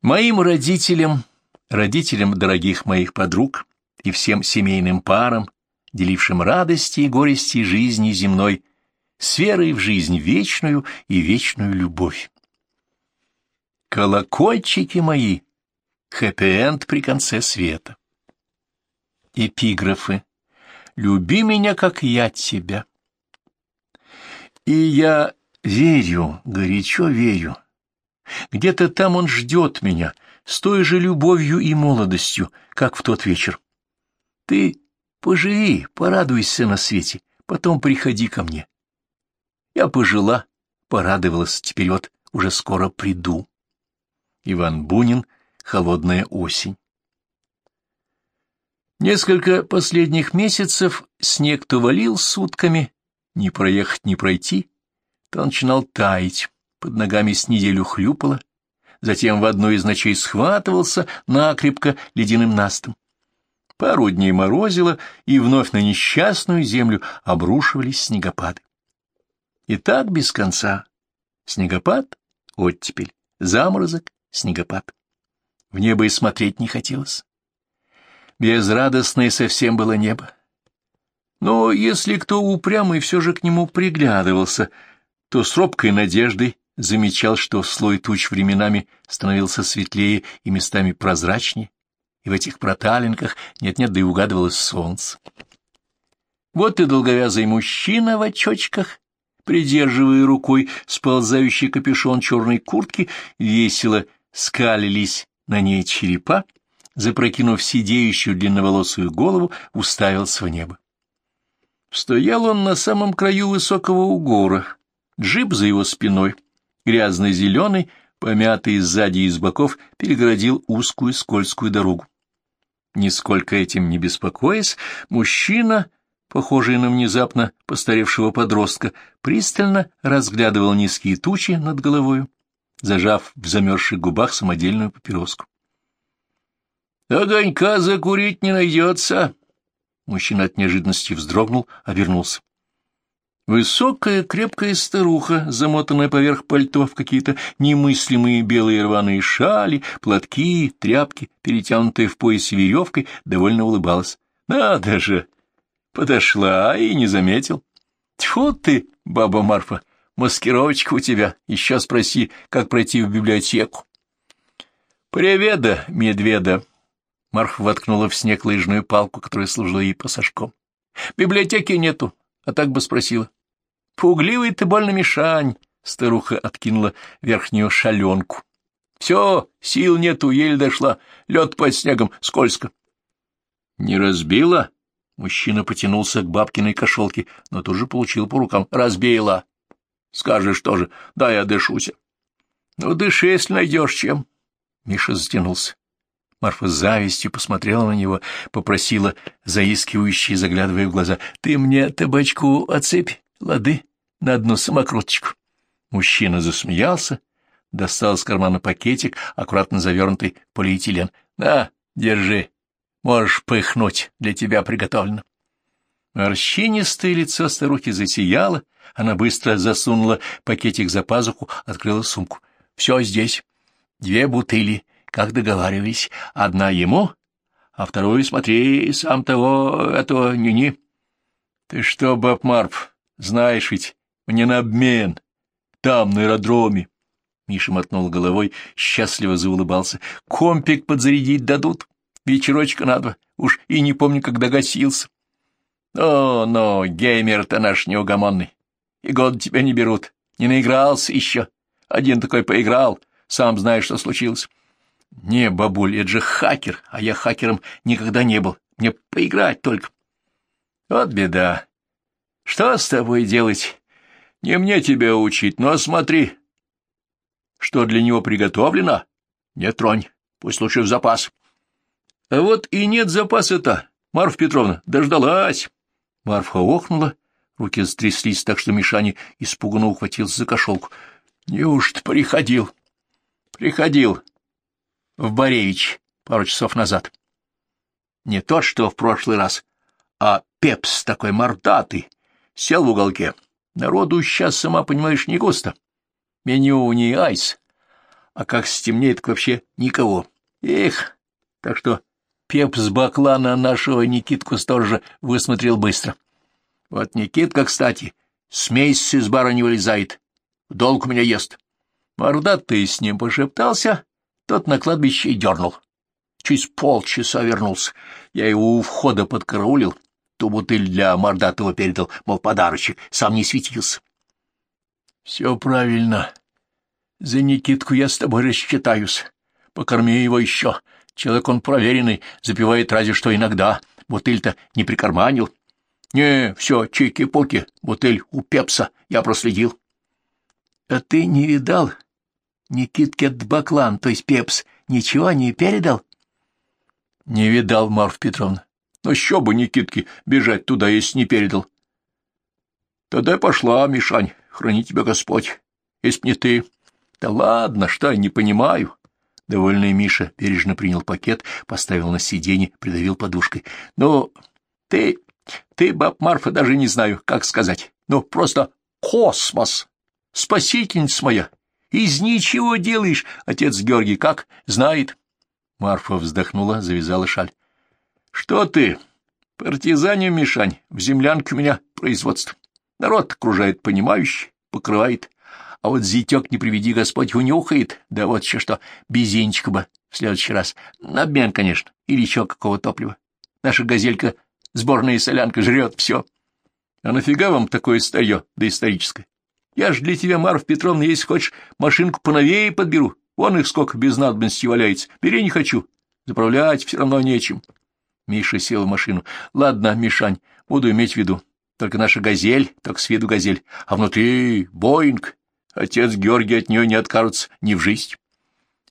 Моим родителям, родителям дорогих моих подруг и всем семейным парам, делившим радости и горести жизни земной, с верой в жизнь вечную и вечную любовь. Колокольчики мои, хэппи-энд при конце света. Эпиграфы. Люби меня, как я тебя. И я верю, горячо верю. Где-то там он ждет меня, с той же любовью и молодостью, как в тот вечер. Ты поживи, порадуйся на свете, потом приходи ко мне. Я пожила, порадовалась, теперь вот уже скоро приду. Иван Бунин «Холодная осень». Несколько последних месяцев снег то валил сутками, не проехать, не пройти, то начинал таять, под ногами с неделю хлюпало, затем в одну из ночей схватывался накрепко ледяным настом. Пару дней морозило, и вновь на несчастную землю обрушивались снегопады. И так без конца. Снегопад, оттепель, заморозок, снегопад. В небо и смотреть не хотелось. Безрадостное совсем было небо. Но если кто упрямый все же к нему приглядывался, то с робкой надеждой замечал, что слой туч временами становился светлее и местами прозрачнее, и в этих проталинках нет-нет, да и угадывалось солнце. Вот и долговязый мужчина в очочках, придерживая рукой сползающий капюшон черной куртки, весело скалились на ней черепа, запрокинув сидеющую длинноволосую голову, уставился в небо. Стоял он на самом краю высокого угора, джип за его спиной, грязно-зеленый, помятый сзади и с боков, перегородил узкую скользкую дорогу. Нисколько этим не беспокоясь, мужчина, похожий на внезапно постаревшего подростка, пристально разглядывал низкие тучи над головою, зажав в замерзших губах самодельную папироску. «Огонька закурить не найдется!» Мужчина от неожиданности вздрогнул, обернулся. Высокая, крепкая старуха, замотанная поверх пальто в какие-то немыслимые белые рваные шали, платки, тряпки, перетянутые в поясе веревкой, довольно улыбалась. «Надо же!» Подошла и не заметил. «Тьфу ты, баба Марфа, маскировочка у тебя. Еще спроси, как пройти в библиотеку». «Приведа, медведа!» Марфа воткнула в снег лыжную палку, которая служила ей пассажком. «Библиотеки нету, а так бы спросила». Пугливый ты больно мешань, — старуха откинула верхнюю шаленку. — Все, сил нету, еле дошла, лед под снегом, скользко. — Не разбила? Мужчина потянулся к бабкиной кошелке, но тут же получил по рукам. — Разбила. — Скажешь тоже, да я дышуся. — Ну, дыши, если найдешь чем. Миша затянулся. Марфа с завистью посмотрела на него, попросила, заискивающие, заглядывая в глаза, — Ты мне табачку отсыпь, лады? На одну самокруточку. Мужчина засмеялся, достал из кармана пакетик, аккуратно завернутый полиэтилен. — На, держи, можешь пыхнуть, для тебя приготовлено. Морщинистое лицо старухи засияло, она быстро засунула пакетик за пазуху, открыла сумку. — Все здесь. Две бутыли, как договаривались. Одна ему, а вторую, смотри, сам того, этого ни-ни. — Ты что, баб Марп, знаешь ведь, мне на обмен. Там, на аэродроме. Миша мотнул головой, счастливо заулыбался. Компик подзарядить дадут. Вечерочка надо. Уж и не помню, когда гасился. О, но геймер-то наш неугомонный. И год тебя не берут. Не наигрался еще. Один такой поиграл. Сам знаешь, что случилось. Не, бабуль, это же хакер, а я хакером никогда не был. Мне поиграть только. Вот беда. Что с тобой делать? Не мне тебя учить, но смотри. Что для него приготовлено? Не тронь, пусть лучше в запас. А вот и нет запаса-то, Марфа Петровна, дождалась. Марфа охнула, руки затряслись так, что Мишаня испуганно ухватился за кошелку. Неужто приходил? Приходил. В Боревич пару часов назад. Не тот, что в прошлый раз, а пепс такой мордатый, сел в уголке. Народу сейчас, сама понимаешь, не густо. Меню не айс. а как стемнеет, так вообще никого. Эх, так что Пеп с баклана нашего Никитку сторожа высмотрел быстро. Вот Никитка, кстати, с месяца из бара не вылезает, долг у меня ест. Мордатый с ним пошептался, тот на кладбище и дернул. Через полчаса вернулся. Я его у входа подкараулил, ту бутыль для Мордатого передал, мол, подарочек, сам не светился. — Все правильно. За Никитку я с тобой рассчитаюсь. Покорми его еще. Человек он проверенный, запивает разве что иногда. Бутыль-то не прикарманил. Не, все, чики-пуки, бутыль у Пепса, я проследил. — А ты не видал? Никитке Баклан, то есть Пепс, ничего не передал? — Не видал, Марф Петровна. Но еще бы Никитке бежать туда, если не передал. — Тогда пошла, Мишань, храни тебя Господь, если не ты. — Да ладно, что я не понимаю. Довольный Миша бережно принял пакет, поставил на сиденье, придавил подушкой. — Ну, ты ты, баб Марфа, даже не знаю, как сказать. Ну, просто космос. Спасительница моя. Из ничего делаешь, отец Георгий, как знает. Марфа вздохнула, завязала шаль. Что ты? Партизанию, Мишань, в землянке у меня производство. Народ окружает понимающий, покрывает. А вот зятек, не приведи Господь, унюхает. Да вот еще что, безенечка бы в следующий раз. На обмен, конечно, или еще какого топлива. Наша газелька Сборная солянка жрет все. А нафига вам такое старье, да историческое? Я ж для тебя, Марф Петровна, если хочешь, машинку поновее подберу. Вон их сколько без надобности валяется. Бери не хочу. Заправлять все равно нечем. Миша сел в машину. Ладно, Мишань, буду иметь в виду. Только наша газель, только с виду газель. А внутри Боинг. Отец Георгий от нее не откажется ни в жизнь.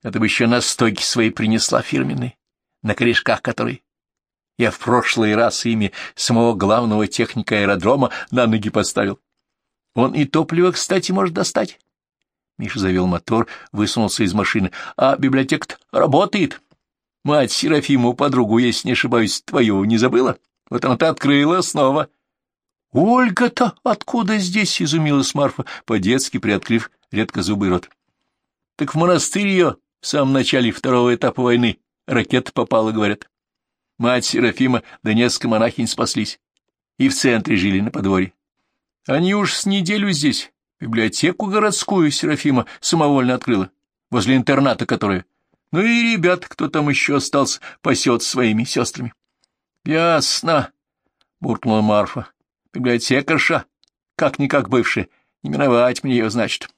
Это бы еще настойки свои принесла фирменные, на корешках которые я в прошлый раз ими самого главного техника аэродрома на ноги поставил. Он и топливо, кстати, может достать. Миша завел мотор, высунулся из машины. А библиотека работает. Мать Серафиму, подругу, если не ошибаюсь, твою не забыла? Вот она-то открыла снова. Ольга-то откуда здесь? — изумилась Марфа, по-детски приоткрыв редко зубы рот. Так в монастырь ее в самом начале второго этапа войны ракета попала, говорят. Мать Серафима да несколько монахинь спаслись. И в центре жили на подворье. Они уж с неделю здесь. Библиотеку городскую Серафима самовольно открыла, возле интерната которая. Ну и ребят, кто там еще остался, пасет своими сестрами. — Ясно, — буркнула Марфа. — Библиотекарша, как-никак бывшая, не миновать мне ее, значит.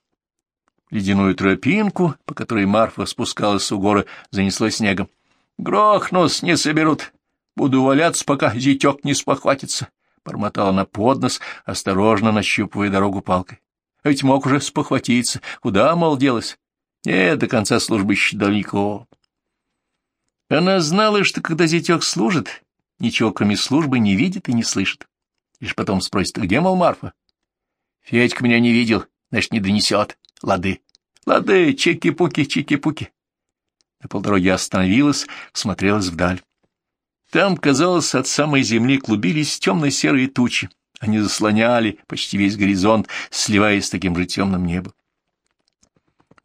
Ледяную тропинку, по которой Марфа спускалась у горы, занесло снегом. Грохнус не соберут. Буду валяться, пока зятек не спохватится. Бормотала на поднос, осторожно нащупывая дорогу палкой. Ведь мог уже спохватиться. Куда, мол, делась? Нет, до конца службы еще далеко. Она знала, что когда зятек служит, ничего кроме службы не видит и не слышит. Лишь потом спросит, где, мол, Марфа? Федька меня не видел, значит, не донесет. Лады. Лады, чики-пуки, чики-пуки. На полдороге остановилась, смотрелась вдаль. Там, казалось, от самой земли клубились темно-серые тучи. Они заслоняли почти весь горизонт, сливаясь с таким же темным небом.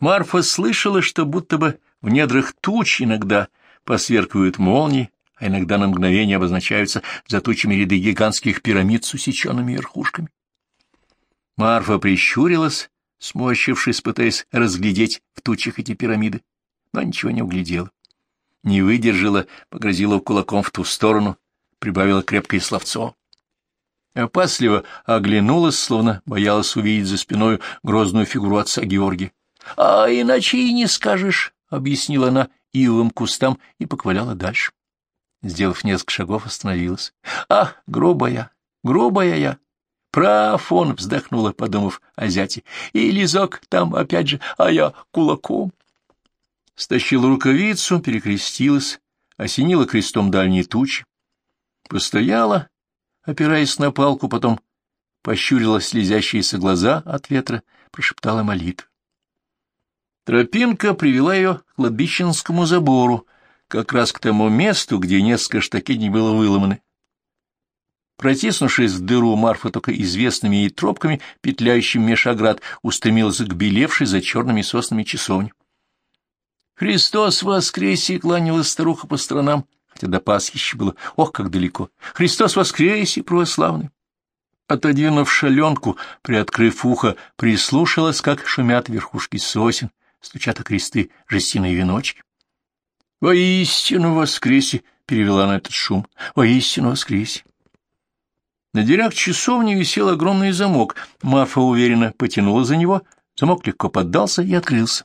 Марфа слышала, что будто бы в недрах туч иногда посверкивают молнии, а иногда на мгновение обозначаются за тучами ряды гигантских пирамид с усеченными верхушками. Марфа прищурилась, сморщившись, пытаясь разглядеть в тучах эти пирамиды но ничего не углядела. Не выдержала, погрозила кулаком в ту сторону, прибавила крепкое словцо. Опасливо оглянулась, словно боялась увидеть за спиной грозную фигуру отца Георгия. — А иначе и не скажешь, — объяснила она ивовым кустам и покваляла дальше. Сделав несколько шагов, остановилась. — А, грубая, грубая я! Прав он, — вздохнула, подумав о зяте. — И лизок там опять же, а я кулаком стащила рукавицу, перекрестилась, осенила крестом дальние тучи, постояла, опираясь на палку, потом пощурила слезящиеся глаза от ветра, прошептала молитву. Тропинка привела ее к кладбищенскому забору, как раз к тому месту, где несколько штакетней было выломаны. Протиснувшись в дыру, Марфа только известными ей тропками, петляющим меж оград, устремилась к белевшей за черными соснами часовне. Христос воскресе! — кланялась старуха по сторонам, хотя до Пасхи еще было, ох, как далеко. Христос воскресе, православный! Отодвинув шаленку, приоткрыв ухо, прислушалась, как шумят верхушки сосен, стучат о кресты жестяные веночки. «Воистину воскресе!» — перевела на этот шум. «Воистину воскресе!» На дверях часовни висел огромный замок. Марфа уверенно потянула за него, замок легко поддался и открылся.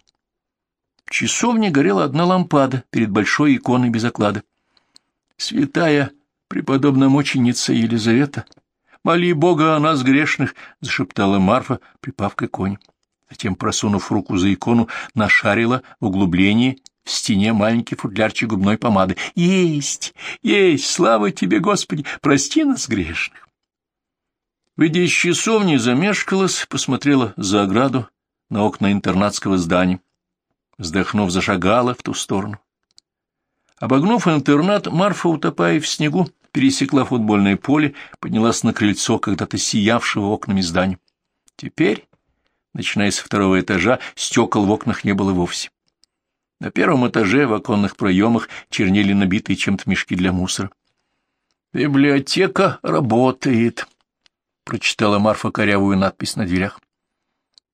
В часовне горела одна лампада перед большой иконой без оклада. «Святая преподобная мученица Елизавета, моли Бога о нас грешных!» — зашептала Марфа, припав к иконе. Затем, просунув руку за икону, нашарила в углублении в стене маленький футлярчик губной помады. «Есть! Есть! Слава тебе, Господи! Прости нас, грешных!» Выйдя из часовни, замешкалась, посмотрела за ограду на окна интернатского здания вздохнув, зашагала в ту сторону. Обогнув интернат, Марфа, утопая в снегу, пересекла футбольное поле, поднялась на крыльцо когда-то сиявшего окнами здания. Теперь, начиная с второго этажа, стекол в окнах не было вовсе. На первом этаже в оконных проемах чернели набитые чем-то мешки для мусора. «Библиотека работает», — прочитала Марфа корявую надпись на дверях.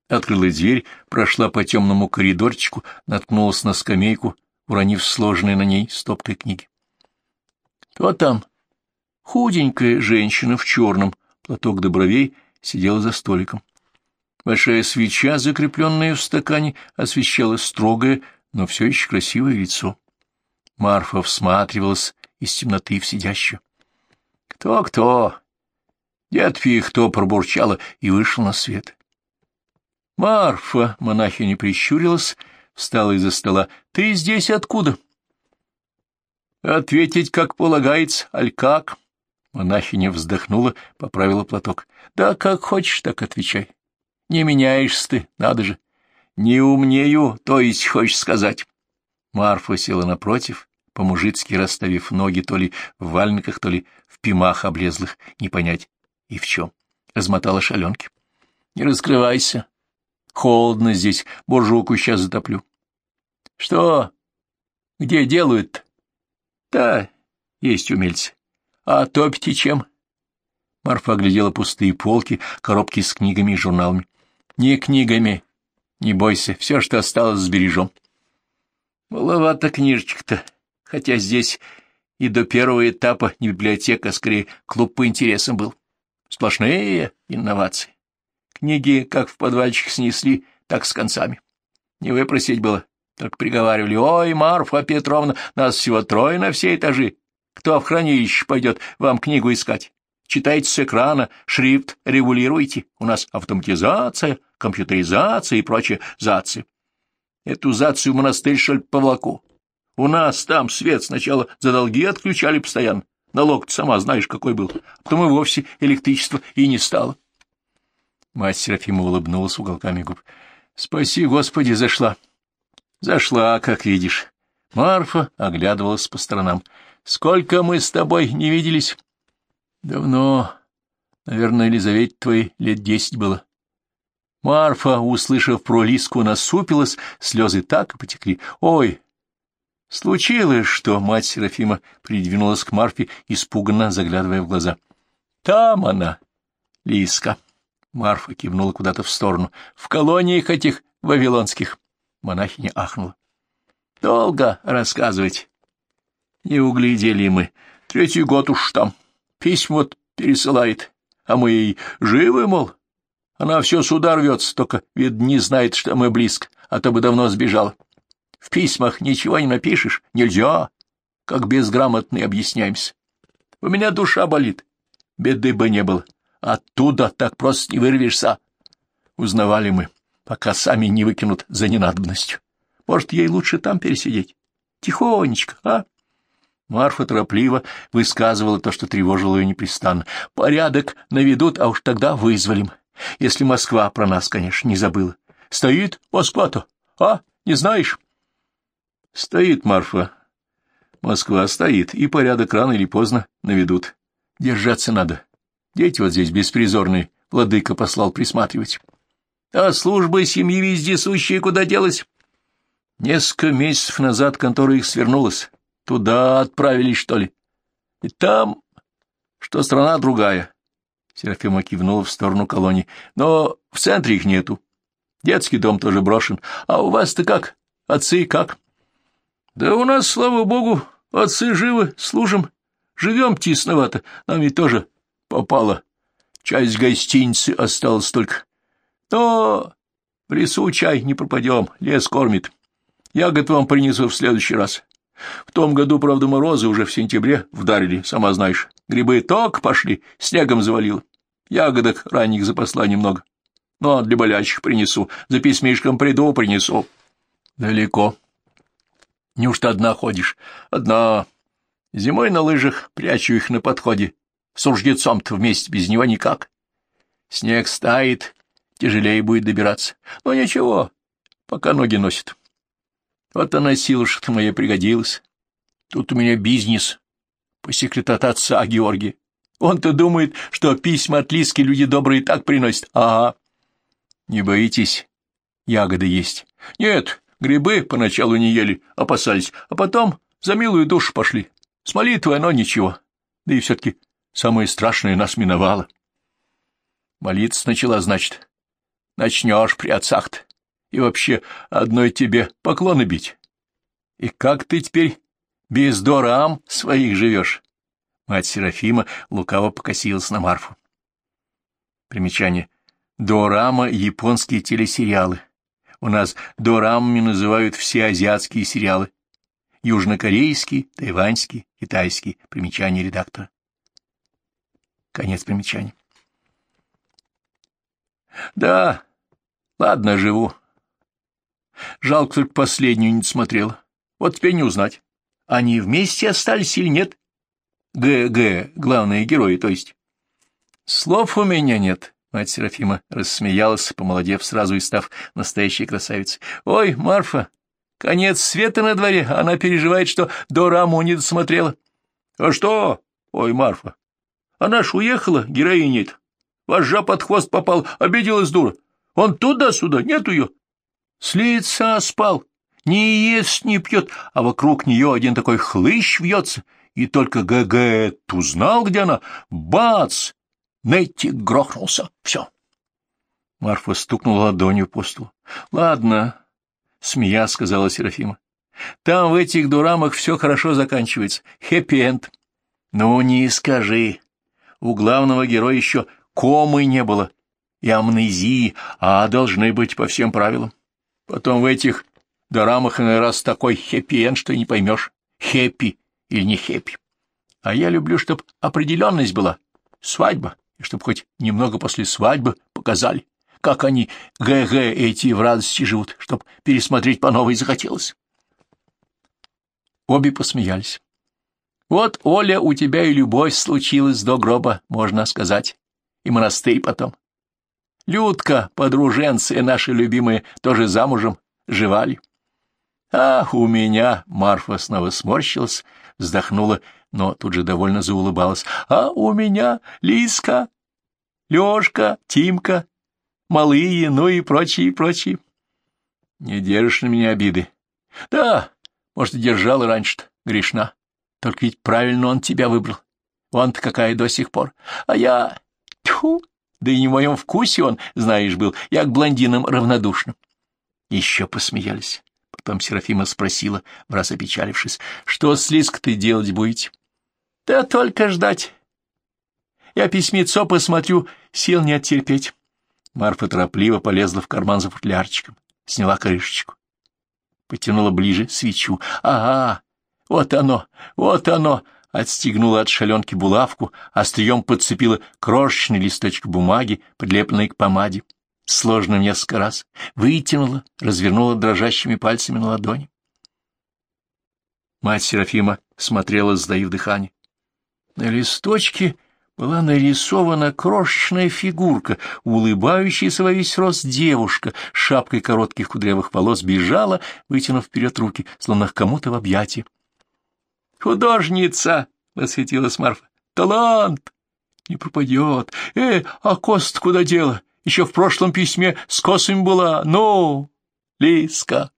Открыла дверь, прошла по темному коридорчику, наткнулась на скамейку, уронив сложенные на ней стопкой книги. Кто там? Худенькая женщина в черном, платок до бровей, сидела за столиком. Большая свеча, закрепленная в стакане, освещала строгое, но все еще красивое лицо. Марфа всматривалась из темноты в сидящую. «Кто-кто?» Дед Пихто пробурчала и вышел на свет. Марфа, монахиня прищурилась, встала из-за стола. Ты здесь откуда? Ответить, как полагается, аль как? Монахиня вздохнула, поправила платок. Да как хочешь, так отвечай. Не меняешься ты, надо же. Не умнею, то есть хочешь сказать. Марфа села напротив, по-мужицки расставив ноги то ли в вальниках, то ли в пимах облезлых, не понять и в чем. Размотала шаленки. — Не раскрывайся, Холодно здесь, буржуйку сейчас затоплю. — Что? Где делают-то? — Да, есть умельцы. А топите чем? Марфа оглядела пустые полки, коробки с книгами и журналами. — Не книгами. Не бойся, все, что осталось, сбережем. Маловато книжечек-то, хотя здесь и до первого этапа не библиотека, а скорее клуб по интересам был. Сплошные инновации. Книги как в подвальчик снесли, так с концами. Не выпросить было, только приговаривали. «Ой, Марфа Петровна, нас всего трое на все этажи. Кто в хранилище пойдет вам книгу искать? Читайте с экрана, шрифт регулируйте. У нас автоматизация, компьютеризация и прочее зации. Эту зацию монастырь, что ли, повлаку? У нас там свет сначала за долги отключали постоянно. Налог сама знаешь, какой был. А потом и вовсе электричество и не стало. Мать Серафима улыбнулась уголками губ. — Спаси, Господи, зашла. — Зашла, как видишь. Марфа оглядывалась по сторонам. — Сколько мы с тобой не виделись? — Давно. Наверное, Елизавете твоей лет десять было. Марфа, услышав про Лиску, насупилась, слезы так и потекли. — Ой! Случилось, что мать Серафима придвинулась к Марфе, испуганно заглядывая в глаза. — Там она, Лиска. Марфа кивнула куда-то в сторону. В колониях этих вавилонских. Монахиня ахнула. Долго рассказывать. Не углядели мы. Третий год уж там. Письма пересылает. А мы ей живы, мол. Она все сюда рвется, только, вид, не знает, что мы близко, а то бы давно сбежала. В письмах ничего не напишешь. Нельзя. Как безграмотный объясняемся. У меня душа болит. Беды бы не было. Оттуда так просто не вырвешься. Узнавали мы, пока сами не выкинут за ненадобностью. Может, ей лучше там пересидеть? Тихонечко, а? Марфа торопливо высказывала то, что тревожило ее непрестанно. Порядок наведут, а уж тогда вызволим. Если Москва про нас, конечно, не забыла. Стоит Москва-то, а? Не знаешь? Стоит, Марфа. Москва стоит, и порядок рано или поздно наведут. Держаться надо. Дети вот здесь беспризорные, владыка послал присматривать. А служба семьи вездесущая куда делась? Несколько месяцев назад контора их свернулась. Туда отправились, что ли? И там, что страна другая. Серафима кивнула в сторону колонии. Но в центре их нету. Детский дом тоже брошен. А у вас-то как? Отцы как? Да у нас, слава богу, отцы живы, служим. Живем тесновато. Нам ведь тоже попало. Часть гостиницы осталась только. Но в лесу чай не пропадем, лес кормит. Ягод вам принесу в следующий раз. В том году, правда, морозы уже в сентябре вдарили, сама знаешь. Грибы ток пошли, снегом завалило. Ягодок ранних запасла немного. Ну, а для болячих принесу, за письмишком приду, принесу. Далеко. Неужто одна ходишь? Одна. Зимой на лыжах прячу их на подходе. С ружьецом-то вместе без него никак. Снег стает, тяжелее будет добираться. Но ничего, пока ноги носит. Вот она силушка-то моя пригодилась. Тут у меня бизнес по секрету от отца Георгия. Он-то думает, что письма от Лиски люди добрые так приносят. Ага. Не боитесь? Ягоды есть. Нет, грибы поначалу не ели, опасались, а потом за милую душу пошли. С молитвой оно ничего. Да и все-таки самое страшное нас миновало. Молиться начала, значит. Начнешь при отцах-то. И вообще одной тебе поклоны бить. И как ты теперь без дорам своих живешь? Мать Серафима лукаво покосилась на Марфу. Примечание. Дорама — японские телесериалы. У нас дорамами называют все азиатские сериалы. Южнокорейский, тайваньский, китайский. Примечание редактора. Конец примечания. Да, ладно, живу. Жалко, только последнюю не смотрела. Вот теперь не узнать. Они вместе остались или нет? Г.Г. главные герои, то есть. Слов у меня нет. Мать Серафима рассмеялась, помолодев сразу и став настоящей красавицей. Ой, Марфа, конец света на дворе, она переживает, что до раму не досмотрела. А что? Ой, Марфа, она ж уехала, героинит. Вожжа под хвост попал, обиделась дура. Он туда-сюда, нет ее. С лица спал, не ест, не пьет, а вокруг нее один такой хлыщ вьется, и только ГГ узнал, где она. Бац! Нетти грохнулся. Все. Марфа стукнула ладонью по столу. — Ладно, — смея сказала Серафима. — Там в этих дурамах все хорошо заканчивается. Хэппи-энд. — Ну, не скажи. У главного героя еще комы не было и амнезии, а должны быть по всем правилам. Потом в этих дорамах иной раз такой хэппи-энд, что не поймешь, хэппи или не хэппи. А я люблю, чтоб определенность была, свадьба, и чтоб хоть немного после свадьбы показали, как они, ГГ, эти в радости живут, чтоб пересмотреть по новой захотелось. Обе посмеялись. Вот, Оля, у тебя и любовь случилась до гроба, можно сказать, и монастырь потом. Людка, подруженцы наши любимые, тоже замужем, живали. Ах, у меня, Марфа снова сморщилась, вздохнула, но тут же довольно заулыбалась. А у меня Лиска, Лёшка, Тимка, малые, ну и прочие, прочие. Не держишь на меня обиды. Да, может, и держала раньше-то, грешна. Только ведь правильно он тебя выбрал. Он-то какая до сих пор. А я... Тьфу! Да и не в моем вкусе он, знаешь, был. Я к блондинам равнодушным. Еще посмеялись. Потом Серафима спросила, враз опечалившись, что с Лиск-то делать будете? — Да только ждать. Я письмецо посмотрю, сил не оттерпеть. Марфа торопливо полезла в карман за футлярчиком, сняла крышечку. Потянула ближе свечу. Ага, вот оно, вот оно! Отстегнула от шаленки булавку, острием подцепила крошечный листочек бумаги, подлепленный к помаде. Сложно несколько раз. Вытянула, развернула дрожащими пальцами на ладони. Мать Серафима смотрела, сдаив дыхание. На листочке была нарисована крошечная фигурка, улыбающаяся во весь рост девушка, шапкой коротких кудрявых волос бежала, вытянув вперед руки, словно кому-то в объятии. «Художница!» — восхитилась Марфа. «Талант! Не пропадет! Э, а кост куда дела? Еще в прошлом письме с косами была. Ну, Лиска!»